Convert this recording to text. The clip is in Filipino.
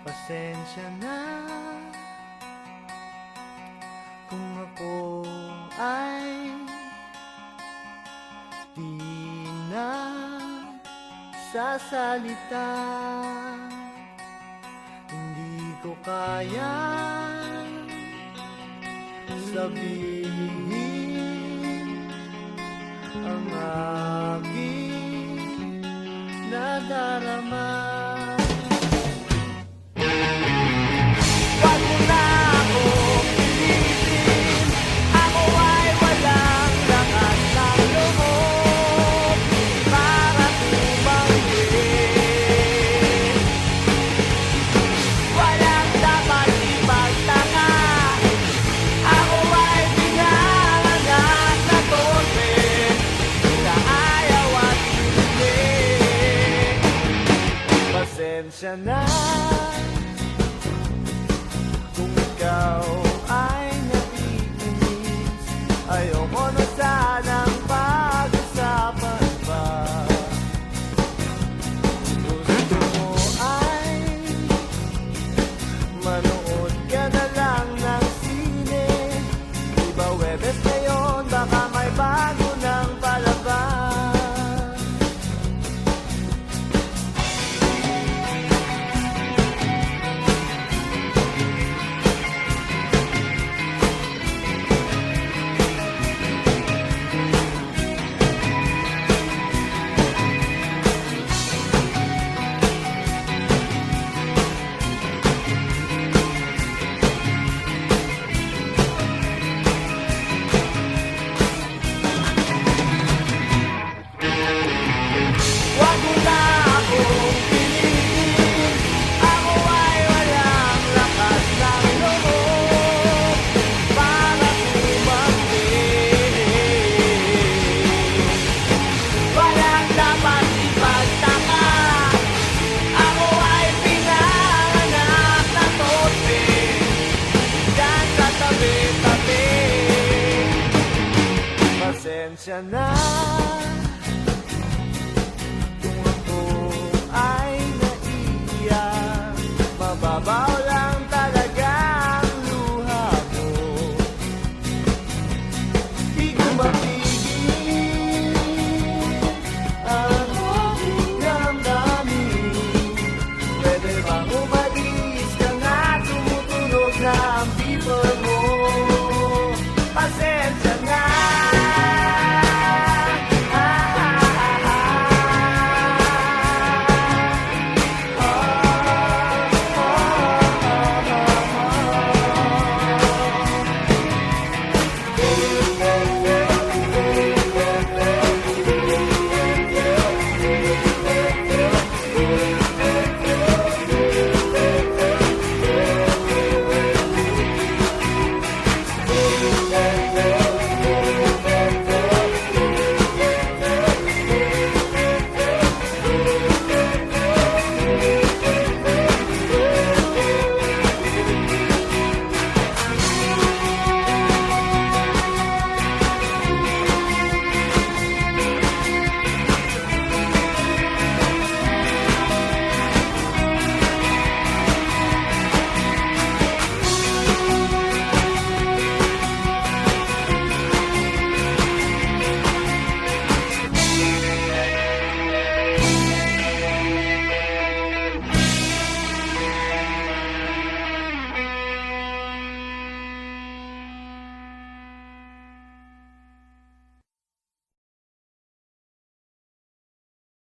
Pasensya na Kung ako ay Di na sasalita. Hindi ko kaya Sabihin Ang aking nadarama. pasensya na 放下那。